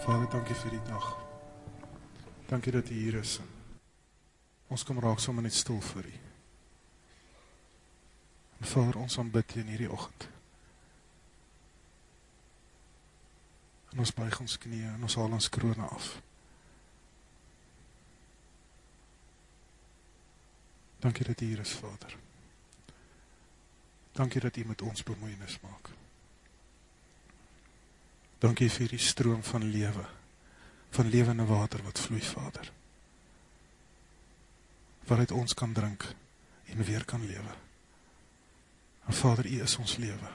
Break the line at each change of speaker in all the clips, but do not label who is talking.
Vader, dankie vir die dag. Dankie dat u hier is. Ons kom raak sommer net stil vir u. En Vader, ons aanbid u in hierdie ochend. En ons buig ons knie en ons haal ons kroone af. Dankie dat u hier is, Vader. Dankie dat u met ons bemoeienis maak. Dankie vir die stroom van lewe, van levende water wat vloei, Vader. Waaruit ons kan drink en weer kan lewe. En Vader, u is ons lewe.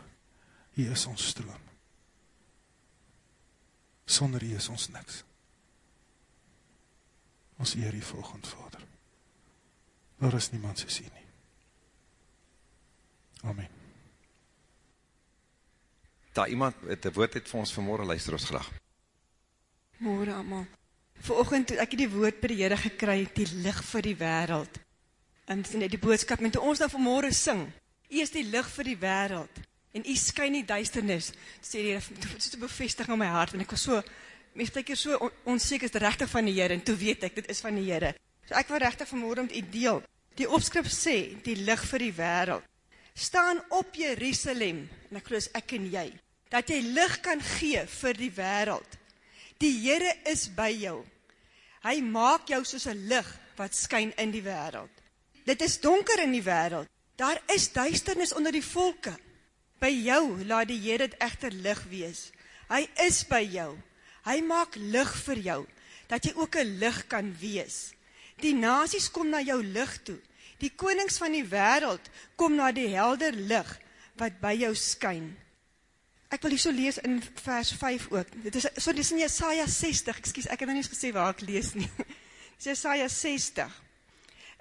U is ons stroom. Sonder u is ons niks. Ons eer u volgend, Vader. Daar is niemand soos u nie. Amen.
Daar iemand het 'n woord het vir ons vanmôre luister ons graag.
Môre almal. Vanoggend toe ek die woord by die Here gekry, die lig vir die wêreld. En dit is net die boodskap met ons nou vanmôre sing. U is die lig vir die wêreld en u skyn nie duisternis. Sê die Here, dit is 'n bevestiging in my hart en ek was so mens baie keer so on, onseker is dit regtig van die Here en toe weet ek dit is van die Here. So ek wil regtig vanmôre met u deel. Die opskrif sê die lig vir die wêreld. Staan op Jerusalem en ek glo ek en jy dat jy lig kan gee vir die wêreld. Die Here is by jou. Hy maak jou soos 'n lig wat skyn in die wêreld. Dit is donker in die wêreld. Daar is duisternis onder die volke. By jou laat die Here dit egter lig wees. Hy is by jou. Hy maak lig vir jou dat jy ook 'n lig kan wees. Die nasies kom na jou lig toe. Die konings van die wêreld kom na die helder lig wat by jou skyn. Ek wil hierso lees in vers 5 ook. Dit is so dis in Jesaja 60. Ekskuus, ek het nou nie gesê waar ek lees nie. Dis Jesaja 60.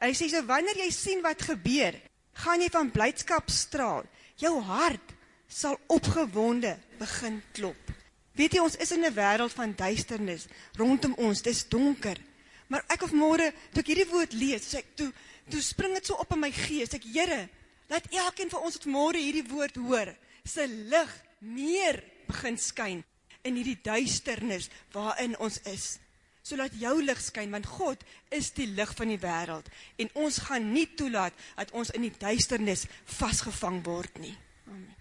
Hy sê so wanneer jy sien wat gebeur, gaan jy van blydskap straal. Jou hart sal opgewonde begin klop. Weet jy ons is in 'n wêreld van duisternis rondom ons. Dis donker. Maar ek of môre toe ek hierdie woord lees, sê ek toe toe spring dit so op in my gees. Ek Here, laat elkeen van ons wat môre hierdie woord hoor, se lig meer begin skyn in hierdie duisternis waarin ons is. So laat jou lig skyn want God is die lig van die wêreld en ons gaan nie toelaat dat ons in die duisternis vasgevang word nie. Amen.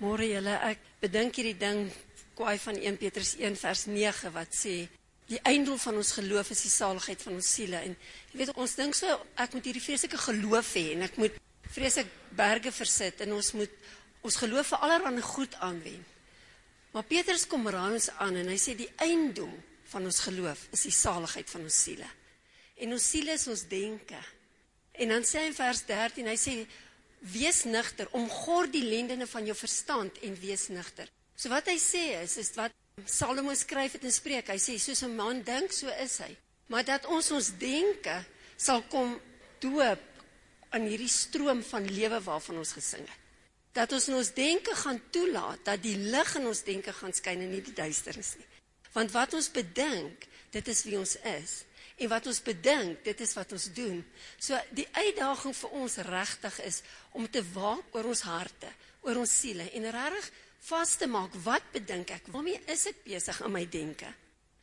Môre julle, ek bedink hierdie ding kwaai van 1 Petrus 1 vers 9 wat sê die einddoel van ons geloof is die saligheid van ons siele en jy weet ons dink so ek moet hierdie vreeslike geloof hê en ek moet vreeslik berge versit en ons moet ons geloof vir allerhande goed aanwend. Maar Petrus kom raam ons aan en hy sê die einddoel van ons geloof is die saligheid van ons siele. En ons siele is ons denke. En dan sê hy in vers 13, hy sê wees nugter, omgord die lendene van jou verstand en wees nugter. So wat hy sê is is wat Salomo skryf het in Spreuke. Hy sê soos 'n man dink, so is hy. Maar dat ons ons denke sal kom doop aan hierdie stroom van lewe waarvan ons gesing het dat ons in ons denke gaan toelaat dat die lig in ons denke gaan skyn en nie die duisternis nie. Want wat ons bedink, dit is wie ons is. En wat ons bedink, dit is wat ons doen. So die uitdaging vir ons regtig is om te waak oor ons harte, oor ons siele en regtig vas te maak wat bedink ek? Waarmee is ek besig in my denke?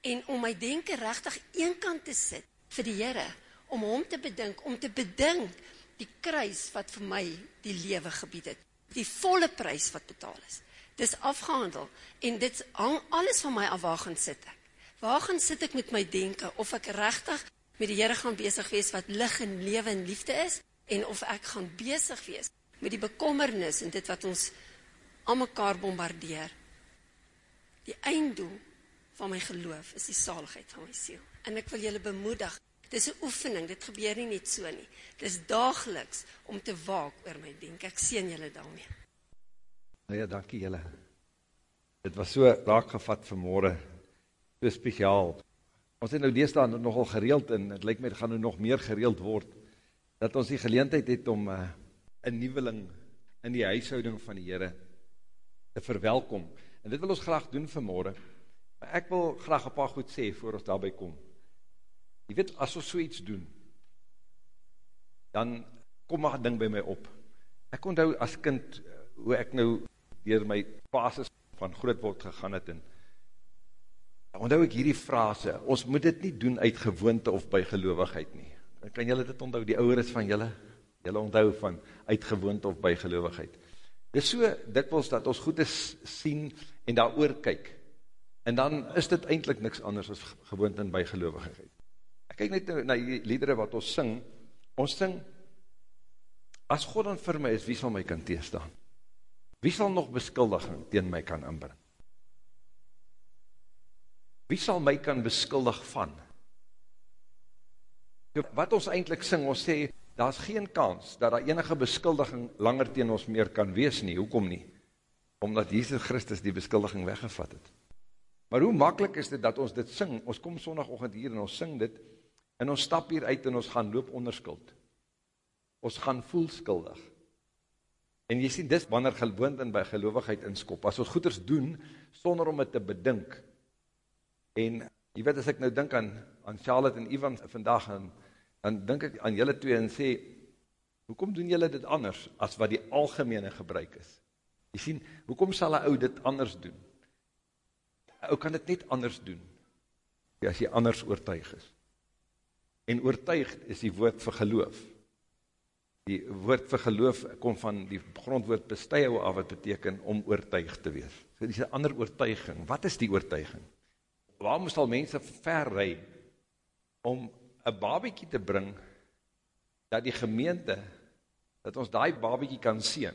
En om my denke regtig eenkant te sit vir die Here, om hom te bedink, om te bedink die kruis wat vir my die lewe gebied het die volle prys wat betaal is. Dis afgehandel en dit hang alles van my af waar gaan sit ek. Waar gaan sit ek met my denke of ek regtig met die Here gaan besig wees wat lig en lewe en liefde is en of ek gaan besig wees met die bekommernis en dit wat ons almekaar bombardeer. Die einddoel van my geloof is die saligheid van my siel. En ek wil julle bemoedig Dis 'n oefening, dit gebeur nie net so nie. Dis daagliks om te waak oor my denke. Ek seën julle daarmee.
Nou ja, dankie julle. Dit was so raak gevat vanmôre. So spesiaal. Ons het nou deesdae nogal gereeld en dit lyk my dit gaan nou nog meer gereeld word dat ons die geleentheid het om uh, 'n nuweling in die huishouding van die Here te verwelkom. En dit wil ons graag doen vanmôre. Maar ek wil graag 'n paar goed sê voor ons daarby kom. Jy weet, as ons so iets doen, dan kom maar ding by my op. Ek onthou as kind, hoe ek nou dier my fases van groot word gegaan het, en onthou ek hierdie frase, ons moet dit nie doen uit gewoonte of by geloofigheid nie. Kan julle dit onthou, die ouweres van julle? Julle onthou van uit gewoonte of by geloofigheid. Dit is so dikwels dat ons goed is sien en daar oor kyk. En dan is dit eindelijk niks anders as gewoonte en by geloofigheid. Kyk net na die liedere wat ons sing. Ons sing, as God dan vir my is, wie sal my kan teestaan? Wie sal nog beskuldiging teen my kan inbring? Wie sal my kan beskuldig van? Wat ons eindelijk sing, ons sê, daar is geen kans dat daar enige beskuldiging langer teen ons meer kan wees nie. Hoekom nie? Omdat Jesus Christus die beskuldiging weggevat het. Maar hoe makkelijk is dit dat ons dit sing? Ons kom sondagochtend hier en ons sing dit, en ons stap hier uit en ons gaan loop onder skuld. Ons gaan voel skuldig. En jy sien, dis wanneer gewoond in by gelovigheid inskop. As ons goeders doen, sonder om het te bedink, En jy weet as ek nou dink aan aan Charlotte en Ivan vandag en dan dink ek aan julle twee en sê hoekom doen julle dit anders as wat die algemene gebruik is? Jy sien, hoekom sal 'n ou dit anders doen? 'n Ou kan dit net anders doen as jy anders oortuig is. En oortuig is die woord vir geloof. Die woord vir geloof kom van die grondwoord besteu af wat beteken om oortuig te wees. So dis 'n ander oortuiging. Wat is die oortuiging? waarom sal mense ver ry om 'n babetjie te bring dat die gemeente dat ons daai babetjie kan seën.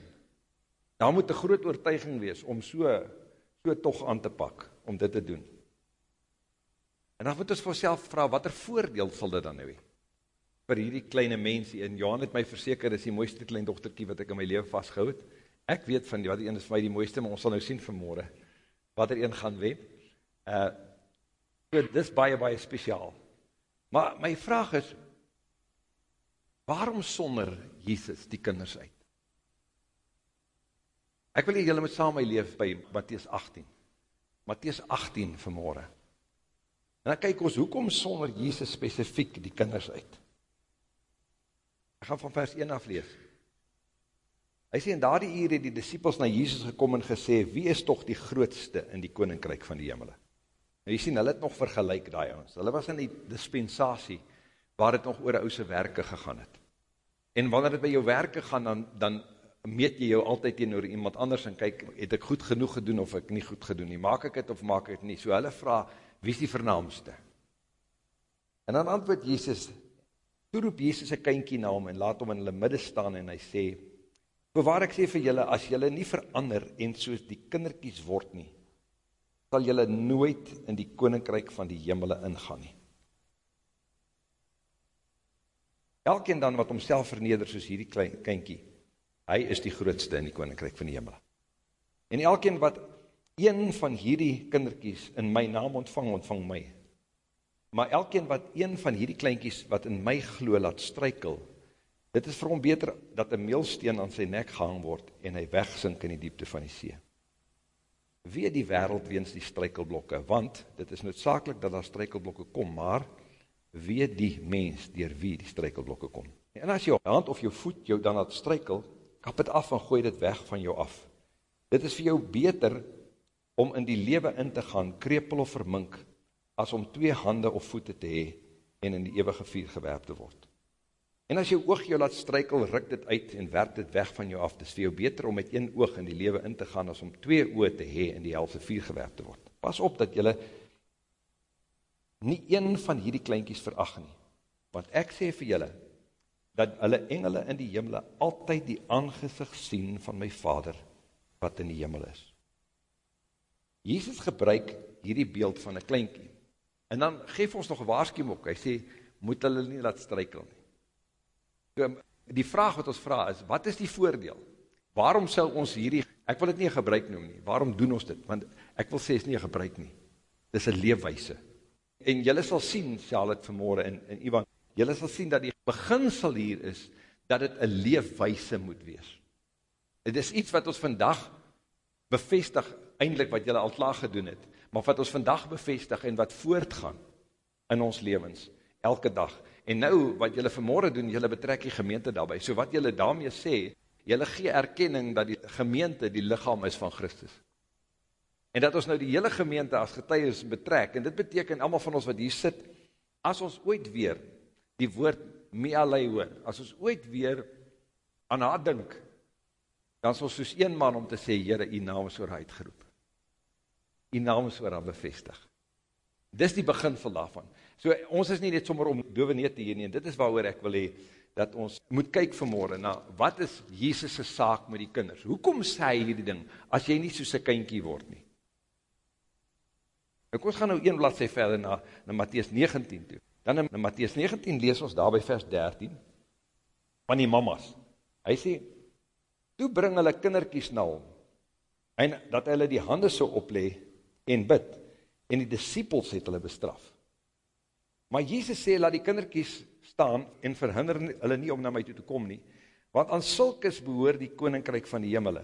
Daar moet 'n groot oortuiging wees om so so tog aan te pak om dit te doen. En dan moet ons vir onsself vra watter voordeel sal dit dan hê vir hierdie klein mensie en Johan het my verseker dis die mooiste klein dogtertjie wat ek in my lewe vasgehou het. Ek weet van die wat die een is vir my die mooiste, maar ons sal nou sien vanmôre watter een gaan wen. Uh So, dis baie, baie speciaal. Maar my vraag is, waarom sonder Jesus die kinders uit? Ek wil hier julle met saam my leef by Matthäus 18. Matthäus 18 vanmorgen. En dan kyk ons, hoekom sonder Jesus specifiek die kinders uit? Ek gaan van vers 1 af lees. Hy sê, in daar die uur het die disciples na Jesus gekom en gesê, wie is toch die grootste in die koninkryk van die hemelen? Nou jy sien, hulle het nog vergelijk daai ons. Hulle was in die dispensatie waar het nog oor ouse werke gegaan het. En wanneer het by jou werke gaan, dan, dan meet jy jou altyd teen oor iemand anders en kyk, het ek goed genoeg gedoen of ek nie goed gedoen nie. Maak ek het of maak ek het nie? So hulle vraag, wie is die vernaamste? En dan antwoord Jezus, toe roep Jezus een kynkie na hom en laat hom in hulle midde staan en hy sê, bewaar ek sê vir julle, as julle nie verander en soos die kinderkies word nie, sal julle nooit in die koninkryk van die hemele ingaan nie. Elkeen dan wat homself verneder soos hierdie klein kindjie, hy is die grootste in die koninkryk van die hemele. En elkeen wat een van hierdie kindertjies in my naam ontvang, ontvang my. Maar elkeen wat een van hierdie kleintjies wat in my glo laat struikel, dit is vir hom beter dat 'n meelsteen aan sy nek gehang word en hy wegsink in die diepte van die see weet die wereld weens die strykelblokke, want dit is noodzakelik dat daar strykelblokke kom, maar weet die mens dier wie die strykelblokke kom. En as jou hand of jou voet jou dan het strykel, kap het af en gooi dit weg van jou af. Dit is vir jou beter om in die lewe in te gaan, krepel of vermink, as om twee hande of voete te hee en in die eeuwige vier gewerp te word. En as jou oog jou laat strykel, ruk dit uit en werp dit weg van jou af. Dit is vir jou beter om met een oog in die lewe in te gaan, as om twee oog te hee en die helse vier gewerp te word. Pas op dat jylle nie een van hierdie kleinkies verag nie. Want ek sê vir jylle, dat hulle engele in die hemel altyd die aangezicht sien van my vader, wat in die hemel is. Jesus gebruik hierdie beeld van een kleinkie. En dan geef ons nog een waarskiem ook. Hy sê, moet hulle nie laat strykel nie. Die vraag wat ons vraag is, wat is die voordeel? Waarom sal ons hierdie, ek wil dit nie een gebruik noem nie, waarom doen ons dit? Want ek wil sê, is nie een gebruik nie. Dit is een leefwijse. En jylle sal sien, Charlotte vanmorgen en, en Ivan, jylle sal sien dat die beginsel hier is, dat het een leefwijse moet wees. Het is iets wat ons vandag bevestig, eindelijk wat jylle al klaar gedoen het, maar wat ons vandag bevestig en wat voortgaan in ons levens, elke dag. En nou, wat julle vanmorgen doen, julle betrek die gemeente daarby. So wat julle daarmee sê, julle gee erkenning dat die gemeente die lichaam is van Christus. En dat ons nou die hele gemeente as getuies betrek, en dit beteken allemaal van ons wat hier sit, as ons ooit weer die woord mealei hoor, as ons ooit weer aan haar dink, dan is ons soos een man om te sê, Heere, die naam is oor haar uitgeroep. Die naam is oor haar bevestig. Dis die begin van daarvan. So, ons is nie net sommer om dove neer te heen, dit is waar ek wil hee, dat ons moet kyk vanmorgen na, wat is Jesus' saak met die kinders? Hoekom sê hy hierdie ding, as jy nie soos een kynkie word nie? Ek ons gaan nou een bladzij verder na, na Matthies 19 toe. Dan in Matthies 19 lees ons daar by vers 13, van die mamas. Hy sê, toe bring hulle kinderkies na hom, en dat hulle die hande so oplee, en bid, en die disciples het hulle bestraf. Maar Jesus sê, laat die kinderkies staan, en verhinder hulle nie om na my toe te kom nie, want aan sulkes behoor die koninkryk van die hemele,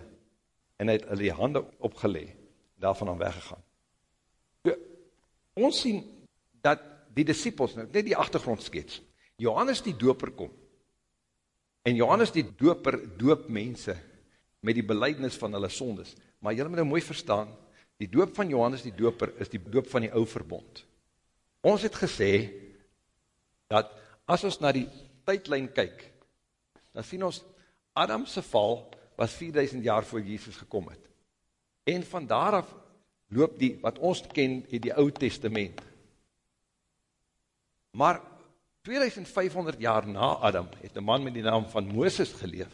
en hy het hulle die hande opgelee, daarvan aan weggegaan. So, ons sien, dat die disciples, nou, net die achtergrond skets, Johannes die doper kom, en Johannes die doper doop mense, met die beleidnis van hulle sondes, maar jylle moet nou mooi verstaan, Die doop van Johannes die doper is die doop van die ou verbond. Ons het gesê, dat as ons na die tydlijn kyk, dan sien ons, Adamse val was 4000 jaar voor Jesus gekom het. En van daaraf loop die, wat ons ken, in die oud testament. Maar 2500 jaar na Adam, het een man met die naam van Mooses geleef.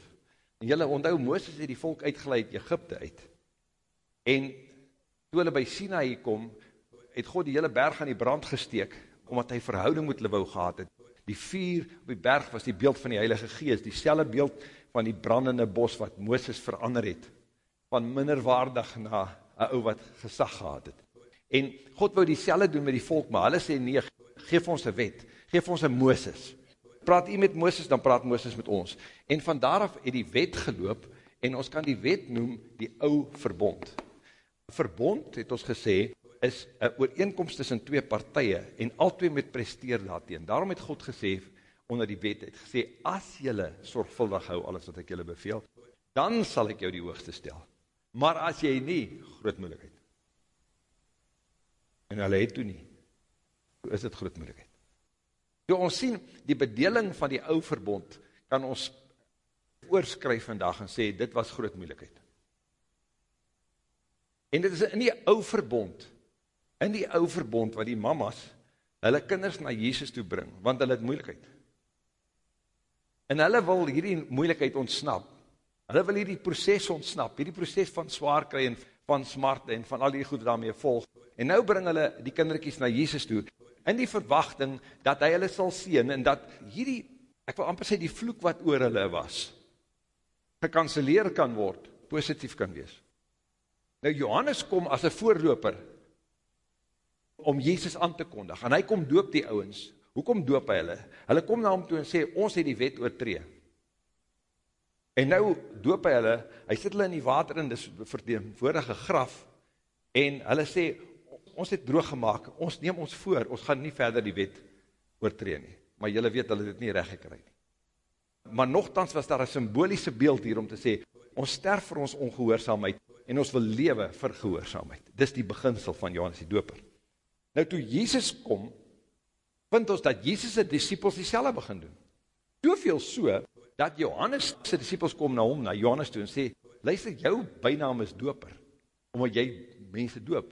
En jylle onthou, Mooses het die volk uitgeleid Egypte uit. En toe hulle by Sinaï kom, het God die hele berg aan die brand gesteek, omdat hy verhouding met hulle wou gehad het. Die vier op die berg was die beeld van die Heilige Geest, die selle beeld van die brandende bos wat Mooses verander het, van minderwaardig na een ou wat gesag gehad het. En God wou die selle doen met die volk, maar hulle sê nee, geef ons een wet, geef ons een Mooses. Praat u met Mooses, dan praat Mooses met ons. En van daaraf het die wet geloop, en ons kan die wet noem die ou verbond verbond, het ons gesê, is een ooreenkomst tussen twee partije, en al twee moet presteer daarteen. Daarom het God gesê, onder die wet, het gesê, as jylle sorgvuldig hou, alles wat ek jylle beveel, dan sal ek jou die hoogste stel. Maar as jy nie, groot moeilijkheid. En hulle het toe nie, toe is het groot moeilijkheid. Toe ons sien, die bedeling van die ou verbond, kan ons oorskryf vandag en sê, dit was groot moeilijkheid. En dit is in die ou verbond, in die ou verbond wat die mamas hulle kinders na Jesus toe bring, want hulle het moeilikheid. En hulle wil hierdie moeilikheid ontsnap. Hulle wil hierdie proces ontsnap, hierdie proces van zwaar kry en van smarte en van al die goed daarmee volg. En nou bring hulle die kinderkies na Jesus toe, in die verwachting dat hy hulle sal sien en dat hierdie, ek wil amper sê die vloek wat oor hulle was, gekanceleer kan word, positief kan wees. Nou Johannes kom as 'n voorloper om Jesus aan te kondig. En hy kom doop die ouens. Hoekom doop hy hulle? Hulle kom na hom toe en sê ons het die wet oortree. En nou doop hy hulle. Hy sit hulle in die water in dis verteenwoordige graf en hulle sê ons het droog gemaak. Ons neem ons voor. Ons gaan nie verder die wet oortree nie. Maar julle weet hulle het dit nie reg gekry nie. Maar nogtans was daar 'n simboliese beeld hier om te sê ons sterf vir ons ongehoorsaamheid en ons wil lewe vir gehoorzaamheid. Dis die beginsel van Johannes die doper. Nou toe Jesus kom, vind ons dat Jesus die disciples die selle begin doen. Toeveel so, dat Johannes disciples kom na hom, na Johannes toe en sê, luister, jou bijnaam is doper, omdat jy mense doop.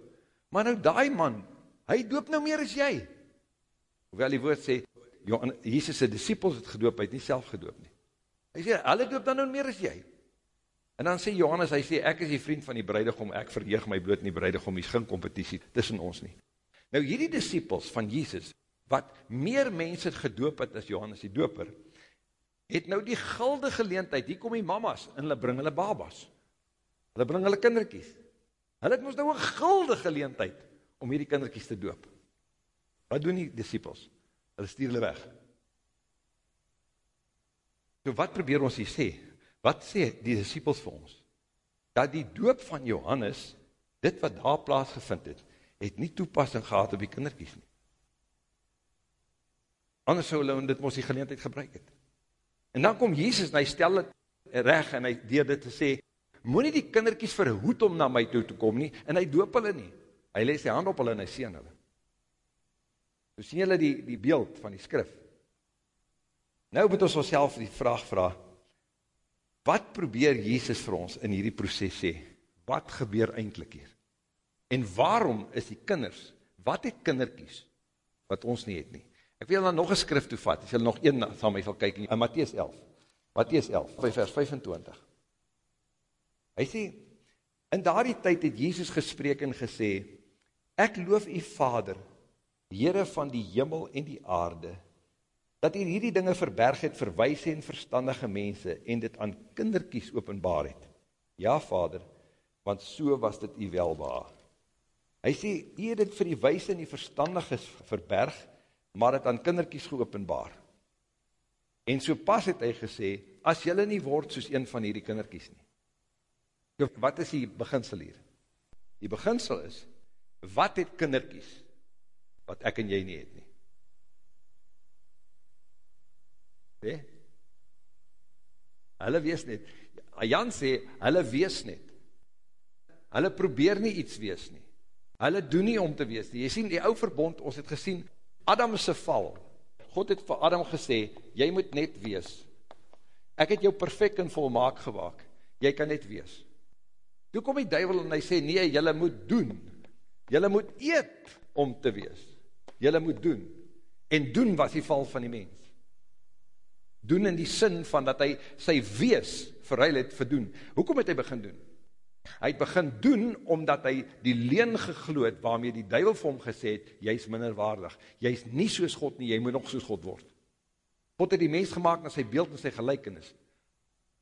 Maar nou die man, hy doop nou meer as jy. Hoewel die woord sê, Jesus sy disciples het gedoop, hy het nie self gedoop nie. Hy sê, hulle doop dan nou meer as jy. En dan sê Johannes, hy sê, ek is die vriend van die breidegom, ek verheeg my bloot in die breidegom, hier is geen competitie tussen ons nie. Nou hierdie disciples van Jesus, wat meer mense gedoop het as Johannes die doper, het nou die gulde geleentheid, hier kom die mamas, en hulle bring hulle babas, hulle bring hulle kinderkies, hulle het ons nou een gulde geleentheid, om hierdie kinderkies te doop. Wat doen die disciples? Hulle stuur hulle weg. So wat probeer ons hier sê? Wat sê die disciples vir ons? Dat die doop van Johannes, dit wat daar plaasgevind het, het nie toepassing gehad op die kinderkies nie. Anders sou hulle dit mos die geleentheid gebruik het. En dan kom Jesus en hy stel het reg en hy deur dit te sê, Moenie die kindertjies verhoed om na my toe te kom nie en hy doop hulle nie. Hy lê sy hand op hulle en hy seën hulle. So sien julle die die beeld van die skrif. Nou moet ons onsself die vraag vra: Wat probeer Jesus vir ons in hierdie proses sê? Wat gebeur eintlik hier? En waarom is die kinders, wat het kindertjies wat ons nie het nie? Ek wil dan nog 'n skrif toe vat. As jy nog een met my wil kyk in Matteus 11. Matteus 11 vers 25. Hy sê in daardie tyd het Jesus gespreek en gesê: Ek loof U Vader, Here van die hemel en die aarde, dat U hierdie dinge verberg het vir wyse en verstandige mense en dit aan kindertjies openbaar het. Ja Vader, want so was dit U welbehaag. Hy sê U het dit vir die wyse en die verstandiges verberg, maar dit aan kindertjies geopenbaar. En so pas het hy gesê, as julle nie word soos een van hierdie kindertjies nie. So, wat is die beginsel hier? Die beginsel is, wat het kindertjies, wat ek en jy nie het nie? Nee? Hulle wees net. Jan sê, hulle wees net. Hulle probeer nie iets wees nie. Hulle doen nie om te wees nie. Jy sien, die ou verbond, ons het gesien, Adam se val. God het vir Adam gesê, jy moet net wees. Ek het jou perfect en volmaak gewaak. Jy kan net wees. Toe kom die duivel en hy sê, nee, jylle moet doen. Jylle moet eet om te wees. Jylle moet doen. En doen was die val van die mens. Doen in die sin van dat hy sy wees verhuil het verdoen. Hoekom het hy begin doen? Hy het begin doen omdat hy die leen gegloed waarmee die duivel vir hom gesê het, jy is minderwaardig. Jy is nie soos God nie, jy moet nog soos God word. God het die mens gemaakt na sy beeld en sy gelijkenis.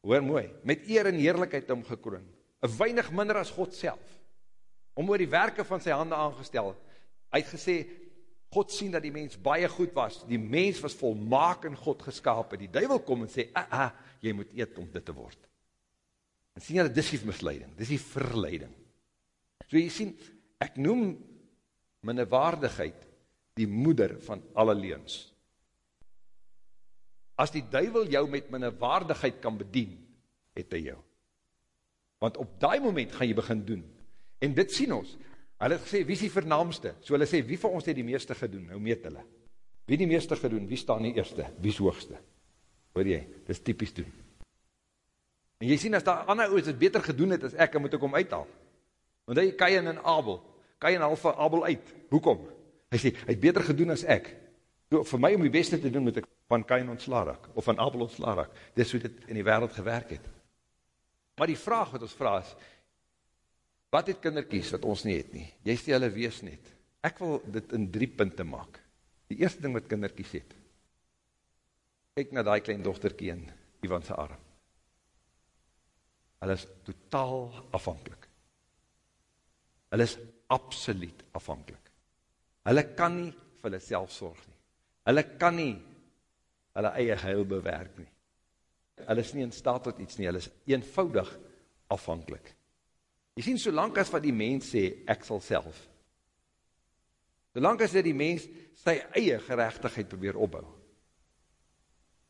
Hoor mooi, met eer en heerlijkheid om gekroon. 'n weinig minder as God self, om oor die werke van sy hande aangestel. Hy het gesê, God sien dat die mens baie goed was, die mens was volmaak in God geskapen, die duivel kom en sê, ah, ah, jy moet eet om dit te word. En sien jy, dis die misleiding, dis die verleiding. So jy sien, ek noem minnewaardigheid die moeder van alle leens. As die duivel jou met minnewaardigheid kan bedien, het hy jou. Want op daai moment gaan jy begin doen. En dit sien ons. Hulle het gesê, wie is die vernaamste? So hulle sê, wie van ons het die meeste gedoen? Nou meet hulle. Wie die meeste gedoen? Wie staan die eerste? Wie is hoogste? Hoor jy? Dis typies doen. En jy sien, as daar ander oos het beter gedoen het as ek, dan moet ek hom uithaal. Want hy Kain en Abel. Kain haal vir Abel uit. Hoekom? Hy sê, hy het beter gedoen as ek. So, vir my om die beste te doen, moet ek van Kain ontslaar raak, of van Abel ontslaar raak. Dis hoe dit in die wereld gewerk het. Maar die vraag wat ons vraag is, wat het kinderkies wat ons nie het nie? Jy sê hulle wees net. Ek wil dit in drie punte maak. Die eerste ding wat kinderkies het, kyk na die klein dochterkie in Ivan sy arm. Hulle is totaal afhankelijk. Hulle is absoluut afhankelijk. Hulle kan nie vir hulle self sorg nie. Hulle kan nie hulle eie heil bewerk nie hulle is nie in staat tot iets nie, hulle is eenvoudig afhankelijk. Jy sien, solank as wat die mens sê, ek sal self, solank as die mens sy eie gerechtigheid probeer opbou,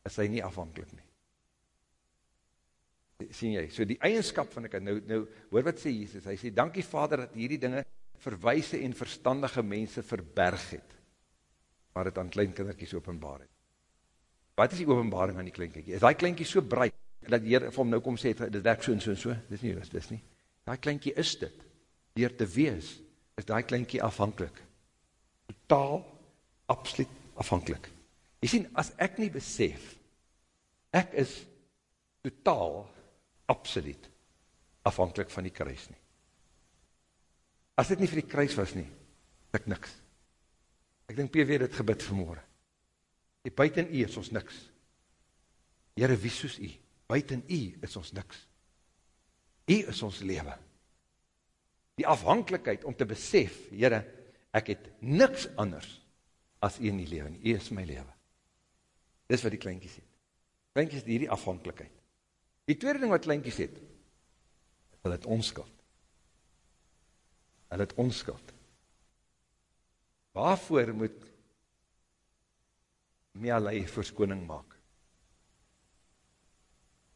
is hy nie afhankelijk nie. Sien jy, so die eigenskap van ek, nou, nou, hoor wat sê Jesus, hy sê, dankie vader dat hierdie dinge verwijse en verstandige mense verberg het, maar het aan kleinkinderkies openbaar het. Wat is die openbaring aan die kleinkinkie? Is die kleinkie so breed, dat die Heer vir hom nou kom sê, dit werk so en so en so? Dit is nie, dit is nie. Die kleinkie is dit. Door te wees, is die kleinkie afhankelijk. Totaal, absoluut afhankelijk. Jy sien, as ek nie besef, ek is totaal, absoluut afhankelijk van die kruis nie. As dit nie vir die kruis was nie, ek niks. Ek denk PW dit gebid vanmorgen. Die buiten u is ons niks. Here, wie soos u? Buiten u is ons niks. U is ons lewe. Die afhanklikheid om te besef, Here, ek het niks anders as u in die lewe. U is my lewe. Dis wat die kleintjies het. Kleintjies het hierdie afhanklikheid. Die tweede ding wat kleintjies het, hulle het onskuld. Hulle het onskuld. Waarvoor moet my allei verskoning maak.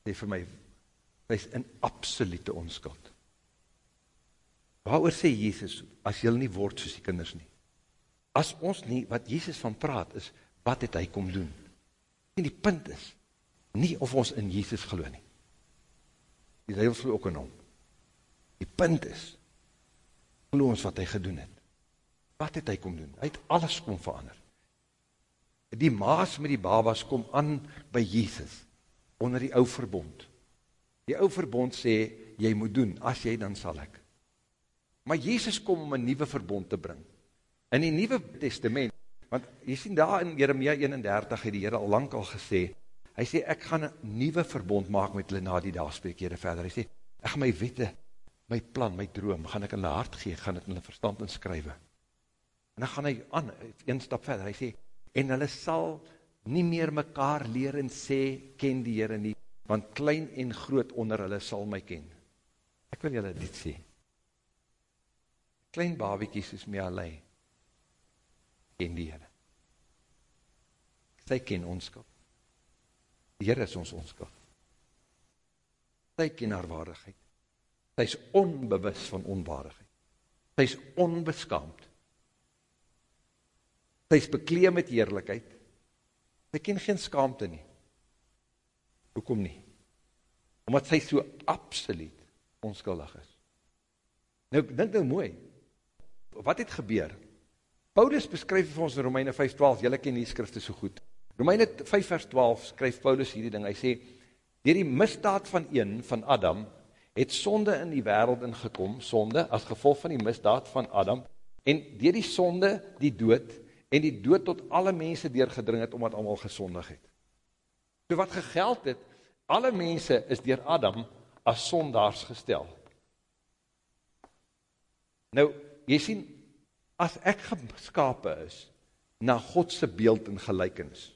Sê vir my, Hy is in absolute onskuld. Waaroor sê Jesus, as jy nie word soos die kinders nie? As ons nie, wat Jesus van praat is, wat het hy kom doen? En die punt is, nie of ons in Jesus glo nie. Die glo ook in hom. Die punt is, glo ons wat hy gedoen het. Wat het hy kom doen? Hy het alles kom verander. Die maas met die babas kom aan by Jesus, onder die ou verbond. Die ou verbond sê, jy moet doen, as jy dan sal ek. Maar Jesus kom om een nieuwe verbond te bring. In die nieuwe testament, want jy sien daar in Jeremia 31 het die Heere al lang al gesê, hy sê, ek gaan een nieuwe verbond maak met hulle na die dag, spreek Heere verder. Hy sê, ek gaan my wette, my plan, my droom, gaan ek in hulle hart gee, gaan het in hulle verstand inskrywe. En dan gaan hy aan, een stap verder, hy sê, en hulle sal nie meer mekaar leer en sê, ken die Heere nie, want klein en groot onder hulle sal my ken. Ek wil julle dit sê. Klein babiekies is my alleen, ken die Heere. Sy ken onskap. Die Heere is ons onskap. Sy ken haar waardigheid. Sy is onbewus van onwaardigheid. Sy is onbeskaamd. Sy is bekleem met heerlijkheid. Sy ken geen skaamte nie. Hoekom nie? Omdat sy so absoluut onskuldig is. Nou, dink nou mooi. Wat het gebeur? Paulus beskryf vir ons in Romeine 5:12, julle ken die skrifte so goed. Romeine 5 vers 12 skryf Paulus hierdie ding. Hy sê: "Deur die misdaad van een van Adam het sonde in die wêreld ingekom, sonde as gevolg van die misdaad van Adam en deur die sonde die dood en die dood tot alle mense deurgedring het omdat almal gesondig het." So wat gegeld het, alle mense is deur Adam as sondaars gestel. Nou, jy sien, as ek geskape is, na Godse beeld en gelijkenis,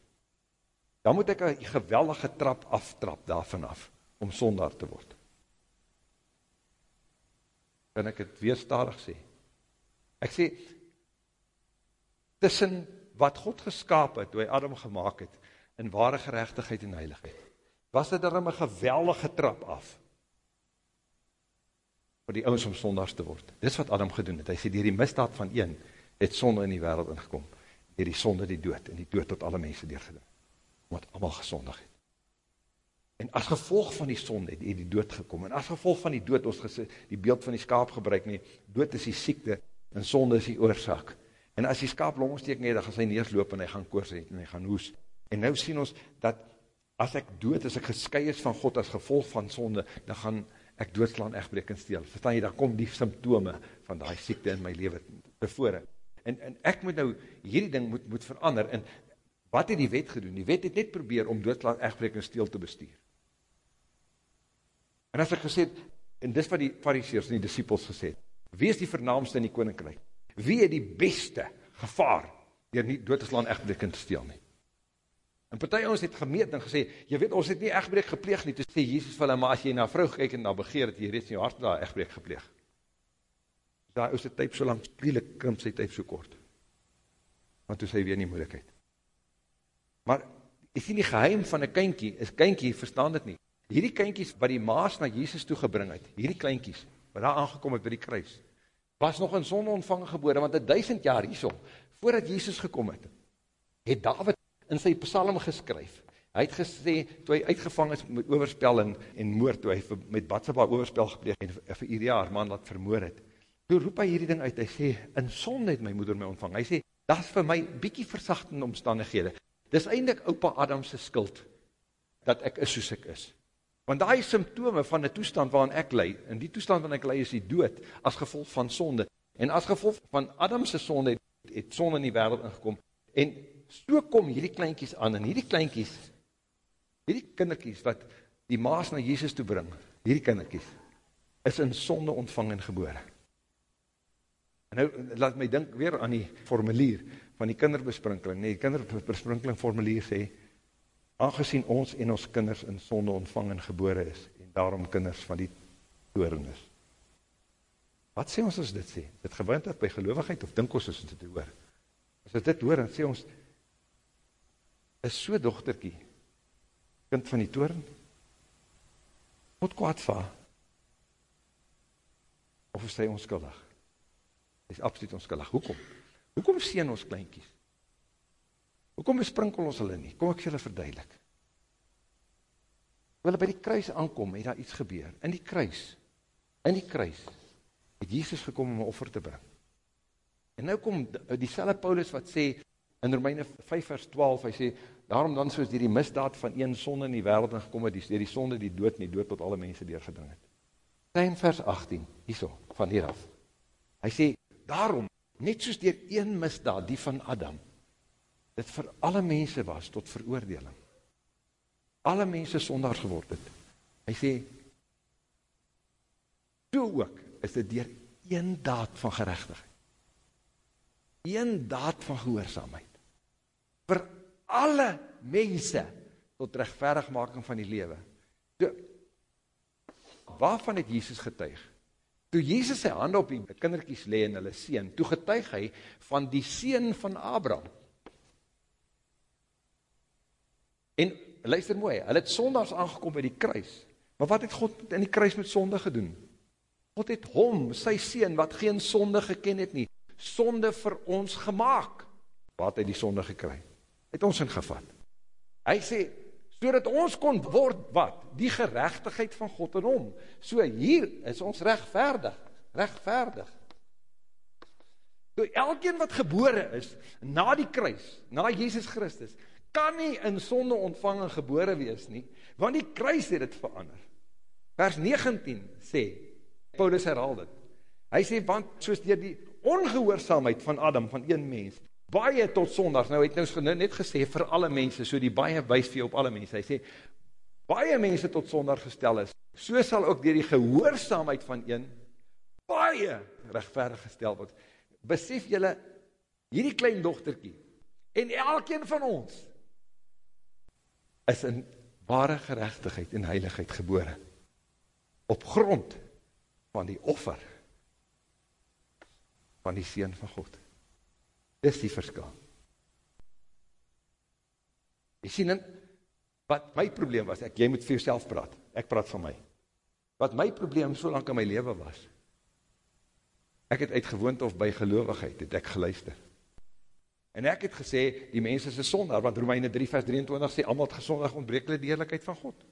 dan moet ek een geweldige trap aftrap daarvan af, om sondaar te word. Kan ek het weerstadig sê? Ek sê, tussen wat God geskaap het, toe hy Adam gemaakt het, in ware gerechtigheid en heiligheid, was dit er een geweldige trap af, vir die ouds om sondags te word. Dis wat Adam gedoen het. Hy sê, dier die misdaad van een, het sonde in die wereld ingekom. Dier die sonde die dood, en die dood tot alle mense deurgedoen. Omdat allemaal gesondig het. En as gevolg van die sonde het die dood gekom. En as gevolg van die dood, ons gesê, die beeld van die skaap gebruik nie, dood is die siekte, en sonde is die oorzaak. En as die skaap longsteek nie, dan gaan sy neersloop en hy gaan koors en hy gaan hoes. En nou sien ons, dat as ek dood, as ek geskui is van God as gevolg van sonde, dan gaan ek doodslaan, echtbreek en steel. Verstaan jy, daar kom die symptome van die siekte in my leven tevore. En, en ek moet nou, hierdie ding moet, moet verander, en wat het die wet gedoen? Die wet het net probeer om doodslaan, echtbreek en steel te bestuur. En as ek gesê het, en dis wat die fariseers en die disciples gesê het, wie is die vernaamste in die koninkrijk? Wie het die beste gevaar, dier nie doodslaan, echtbreek en steel nie? En partij ons het gemeet en gesê, jy weet, ons het nie echtbreek gepleeg nie, toe sê Jesus vir hulle, maar as jy na vrou gekyk en na begeer, het jy reeds in jou hart daar echtbreek gepleeg. Daar is die typ so lang, skielik krimp sy typ so kort. Want toe sê weer nie moeilijkheid. Maar, jy sien die geheim van een kynkie, is kynkie, verstaan dit nie. Hierdie kynkies wat die maas na Jesus toe gebring het, hierdie kleinkies, wat daar aangekom het by die kruis, was nog in sonde ontvang gebore, want een duisend jaar hierso, voordat Jesus gekom het, het David in sy psalm geskryf. Hy het gesê, toe hy uitgevang is met overspel en, en moord, toe hy met Batsaba overspel gepleeg en vir hierdie jaar man wat vermoor het, toe roep hy hierdie ding uit, hy sê, in sonde het my moeder my ontvang. Hy sê, dat is vir my bykie versachtende omstandighede. Dis eindelijk opa Adamse skuld, dat ek is soos ek is. Want die symptome van die toestand waarin ek lei, en die toestand waarin ek lei is die dood, as gevolg van sonde. En as gevolg van Adamse sonde, het, het sonde in die wereld ingekom. En so kom hierdie kleinkies aan, en hierdie kleinkies, hierdie kinderkies, wat die maas na Jesus toe bring, hierdie kinderkies, is in sonde ontvang en gebore. En nou, laat my dink weer aan die formulier, van die kinderbesprinkeling, nee, die kinderbesprinkeling formulier sê, aangezien ons en ons kinders in sonde ontvang en gebore is, en daarom kinders van die toren is. Wat sê ons as dit sê? Dit gewend dat by gelovigheid, of dink ons as dit hoor? As dit hoor, dan sê ons, is so dochterkie, kind van die toren? God kwaad haar? Of is hy onskuldig? Hy is absoluut onskuldig. Hoekom? Hoekom sien ons kleinkies? Hoekom besprinkel ons hulle nie? Kom ek julle verduidelik. Hulle by die kruis aankom, het daar iets gebeur. In die kruis, in die kruis, het Jesus gekom om 'n offer te bring. En nou kom dieselfde Paulus wat sê in Romeine 5 vers 12, hy sê daarom dan soos hierdie misdaad van een sonde in die wêreld ingekom het, deur die sonde die dood nie dood tot alle mense deurgedring het. Klein vers 18 hierso van hier af. Hy sê daarom net soos deur een misdaad die van Adam dit vir alle mense was tot veroordeling. Alle mense sondaars geword het. Hy sê so ook is dit deur een daad van geregtigheid. Een daad van gehoorsaamheid vir alle mense tot regverdigmaking van die lewe. So waarvan het Jesus getuig? Toe Jesus sy hande op die kindertjies lê en hulle seën, toe getuig hy van die seun van Abraham. En luister mooi, hulle het sondags aangekom by die kruis. Maar wat het God in die kruis met sonde gedoen? God het hom, sy seun wat geen sonde geken het nie, sonde vir ons gemaak. Wat het hy die sonde gekry? Het ons ingevat. Hy sê sodat ons kon word wat? Die geregtigheid van God in hom. So hier is ons regverdig, regverdig. So elkeen wat gebore is na die kruis, na Jesus Christus, kan nie in sonde ontvang en gebore wees nie, want die kruis het dit verander. Vers 19 sê Paulus herhaal dit. Hy sê want soos deur die ongehoorsaamheid van Adam van een mens baie tot sondags nou het nou net gesê vir alle mense so die baie wys vir jou op alle mense. Hy sê baie mense tot sondaar gestel is. So sal ook deur die gehoorsaamheid van een baie regverdig gestel word. Besef julle hierdie klein dogtertjie en elkeen van ons is in ware geregtigheid en heiligheid gebore op grond van die offer van die Seen van God. Dis die verskil. Jy sien, wat my probleem was, ek, jy moet vir jouself praat, ek praat van my. Wat my probleem so lang in my leven was, ek het uit gewoonte of by gelovigheid, het ek geluister. En ek het gesê, die mens is een sonder, want Romeine 3 vers 23 sê, allemaal het gesondig ontbreek hulle die eerlijkheid van God.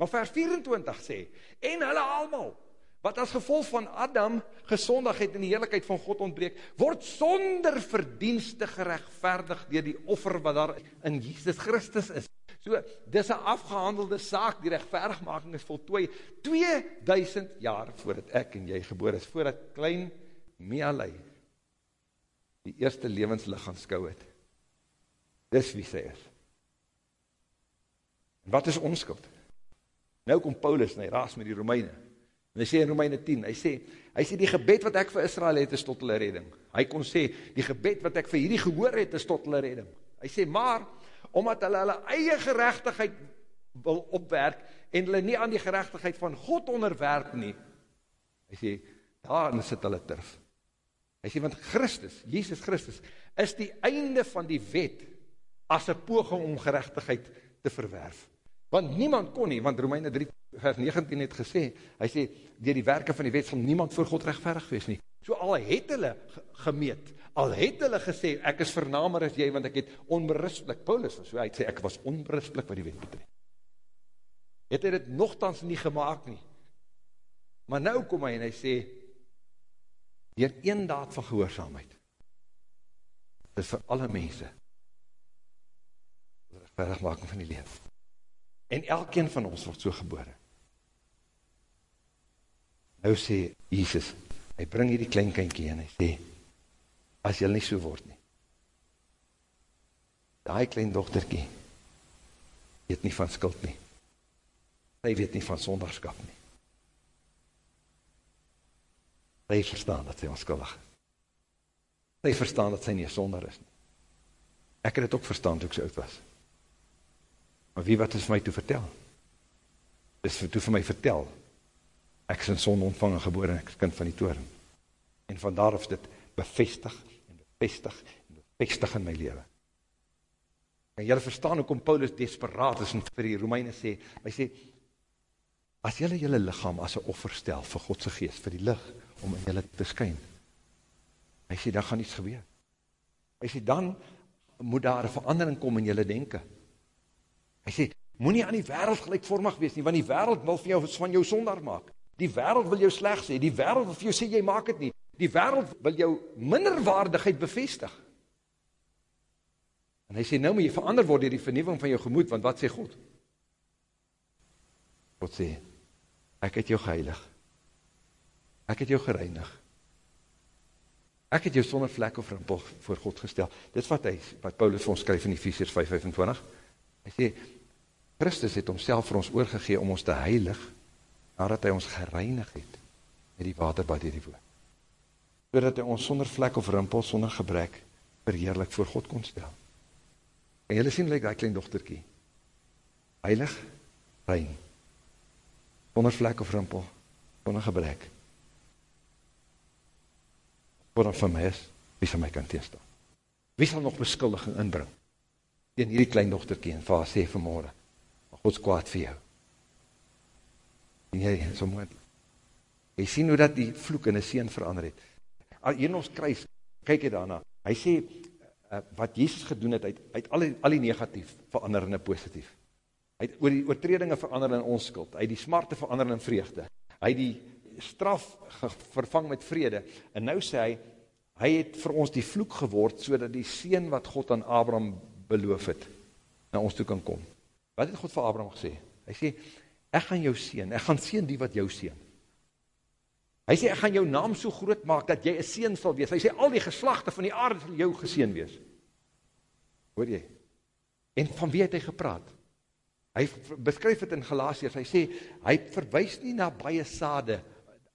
Maar vers 24 sê, en hulle allemaal, wat as gevolg van Adam gesondigheid in die heerlijkheid van God ontbreek, word sonder verdienste gerechtvaardig dier die offer wat daar in Jesus Christus is. So, dis een afgehandelde saak, die rechtvaardigmaking is voltooi 2000 jaar voordat ek en jy geboor is, voordat klein Mealei die eerste levenslig gaan skou het. Dis wie sy is. Wat is onskuld? Nou kom Paulus en hy raas met die Romeine. En hy sê in Romeine 10, hy sê, hy sê die gebed wat ek vir Israel het is tot hulle redding. Hy kon sê, die gebed wat ek vir hierdie gehoor het is tot hulle redding. Hy sê, maar, omdat hulle hulle eie gerechtigheid wil opwerk, en hulle nie aan die gerechtigheid van God onderwerp nie, hy sê, daarin sit hulle turf. Hy sê, want Christus, Jesus Christus, is die einde van die wet, as een poging om gerechtigheid te verwerf. Want niemand kon nie, want Romeine 3 vers 19 het gesê, hy sê, dier die werke van die wet sal niemand voor God rechtverig wees nie. So al het hulle gemeet, al het hulle gesê, ek is vernamer as jy, want ek het onberisplik, Paulus was so, hy het sê, ek was onberisplik wat die wet betref. Het hy dit nogthans nie gemaakt nie. Maar nou kom hy en hy sê, dier een daad van gehoorzaamheid, is vir alle mense, rechtverig maken van die leven. En elkeen van ons word so gebore. Nou sê Jesus, hy bring hierdie klein kindjie en hy sê, as jy nie so word nie, die klein dochterkie, weet nie van skuld nie, hy weet nie van sondagskap nie, hy verstaan dat sy onskuldig is, hy verstaan dat sy nie sonder is nie, ek het het ook verstaan toe ek so oud was, maar wie wat is vir my toe vertel, is toe vir my vertel, ek is in son ontvang en geboor en ek is kind van die toren. En vandaar is dit bevestig en bevestig en bevestig in my leven. En jylle verstaan hoe kom Paulus desperaat is en vir die Romeine sê, hy sê, as jylle jylle lichaam as een offer stel vir Godse geest, vir die lig, om in jylle te skyn, hy sê, dan gaan iets gebeur. Hy sê, dan moet daar een verandering kom in jylle denken. Hy sê, moet aan die wereld gelijkvormig wees nie, want die wereld wil vir jou, van jou sonder maak. Die wereld wil jou slecht sê, die wereld wil vir jou sê, jy maak het nie. Die wereld wil jou minderwaardigheid bevestig. En hy sê, nou moet jy verander word die vernieuwing van jou gemoed, want wat sê God? God sê, ek het jou geheilig. Ek het jou gereinig. Ek het jou sonder vlek of rimpel voor God gestel. Dit wat hy, wat Paulus vir ons skryf in Ephesians 5:25. Hy sê Christus het homself vir ons oorgegee om ons te heilig nadat hy ons gereinig het met die waterbad hierdie woord. Sodat hy ons sonder vlek of rimpel, sonder gebrek verheerlik voor God kon stel. En julle sien lyk daai klein dogtertjie. Heilig, rein. Sonder vlek of rimpel, sonder gebrek. Wat dan vir my is, wie sal my kan teestaan? Wie sal nog beskuldiging inbring? Teen hierdie klein dogtertjie en vir haar sê vanmôre, God's kwaad vir jou. En jy, so mooi. Jy sien hoe dat die vloek in 'n seën verander het. Hier in ons kruis, kyk jy daarna. Hy sê uh, wat Jesus gedoen het, hy het al die, al die negatief verander in 'n positief. Hy het oor die oortredinge verander in ons skuld. Hy het die smarte verander in vreugde. Hy het die straf vervang met vrede. En nou sê hy hy het vir ons die vloek geword sodat die seën wat God aan Abraham beloof het na ons toe kan kom. Wat het God vir Abraham gesê? Hy sê ek gaan jou seën. Ek gaan seën die wat jou seën. Hy sê ek gaan jou naam so groot maak dat jy 'n seën sal wees. Hy sê al die geslagte van die aarde sal jou geseën wees. Hoor jy? En van wie het hy gepraat? Hy beskryf dit in Galasiërs. Hy sê hy verwys nie na baie sade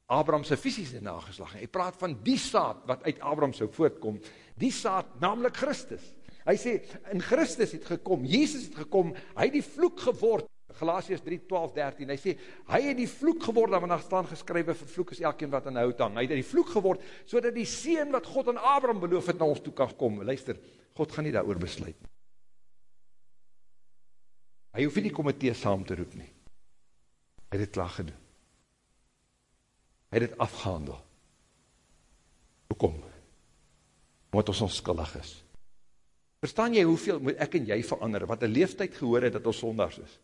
Abraham se fisiese nageslag. Hy praat van die saad wat uit Abraham sou voortkom. Die saad, naamlik Christus. Hy sê in Christus het gekom, Jesus het gekom, hy het die vloek geword Galasiërs 3:12 13. Hy sê hy het die vloek geword wat daar staan geskrywe vir vloek is elkeen wat aan hou hang. Hy het die vloek geword sodat die seën wat God aan Abraham beloof het na ons toe kan kom. Luister, God gaan nie daaroor besluit nie. Hy hoef nie die komitee saam te roep nie. Hy het dit klaar gedoen. Hy het dit afgehandel. Hoekom? Omdat ons onskuldig is. Verstaan jy hoeveel moet ek en jy verander wat 'n leeftyd gehoor het dat ons sondaars is?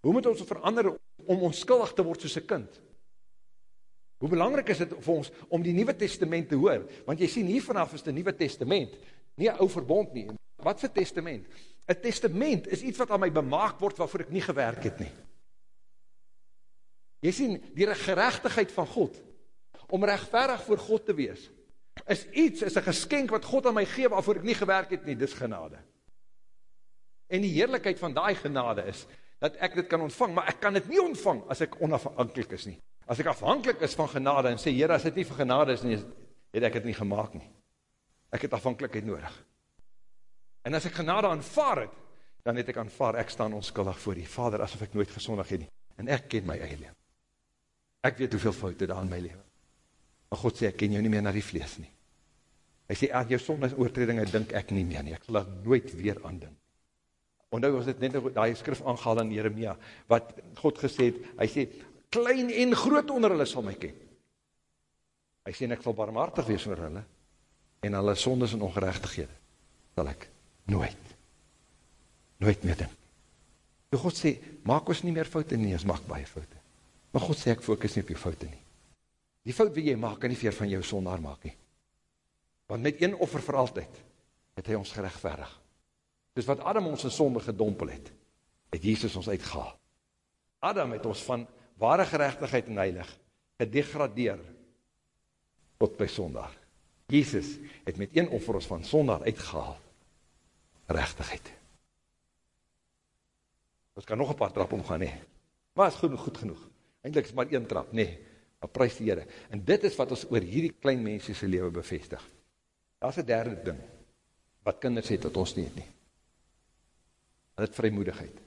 Hoe moet ons verander om onskuldig te word soos 'n kind? Hoe belangrik is dit vir ons om die Nuwe Testament te hoor? Want jy sien hier vanaf is die Nuwe Testament, nie 'n ou verbond nie. Wat vir testament? 'n Testament is iets wat aan my bemaak word waarvoor ek nie gewerk het nie. Jy sien, die geregtigheid van God om regverdig voor God te wees is iets, is 'n geskenk wat God aan my gee waarvoor ek nie gewerk het nie, dis genade. En die heerlikheid van daai genade is dat ek dit kan ontvang, maar ek kan dit nie ontvang as ek onafhanklik is nie. As ek afhanklik is van genade en sê, Here, as dit nie vir genade is nie, het ek dit nie gemaak nie. Ek het afhanklikheid nodig. En as ek genade aanvaar het, dan het ek aanvaar, ek staan onskuldig voor die Vader, asof ek nooit gesondig het nie. En ek ken my eie leven. Ek weet hoeveel foute daar in my leven. Maar God sê, ek ken jou nie meer na die vlees nie. Hy sê, aan jou sondes oortredinge dink ek nie meer nie. Ek sal nooit weer aan dink. Onthou ons het net daai skrif aangehaal in Jeremia wat God gesê het, hy sê klein en groot onder hulle sal my ken. Hy sê ek sal barmhartig wees oor hulle en hulle sondes en ongeregtighede sal ek nooit nooit meer dink. So God sê, maak ons nie meer foute nie, ons maak baie foute. Maar God sê ek fokus nie op jou foute nie. Die fout wat jy maak kan nie vir van jou sondaar maak nie. Want met een offer vir altyd het hy ons geregverdig. Dis wat Adam ons in sonde gedompel het, het Jesus ons uitgehaal. Adam het ons van ware geregtigheid en heilig gedegradeer tot by sondaar. Jesus het met een offer ons van sondaar uitgehaal. Regtigheid. Ons kan nog 'n paar trap omgaan, nee. Maar is goed, goed genoeg. Eintlik is maar een trap, nee. Maar prys die Here. En dit is wat ons oor hierdie klein mense se lewe bevestig. Daar's 'n derde ding wat kinders het wat ons nie het nie dit vrymoedigheid.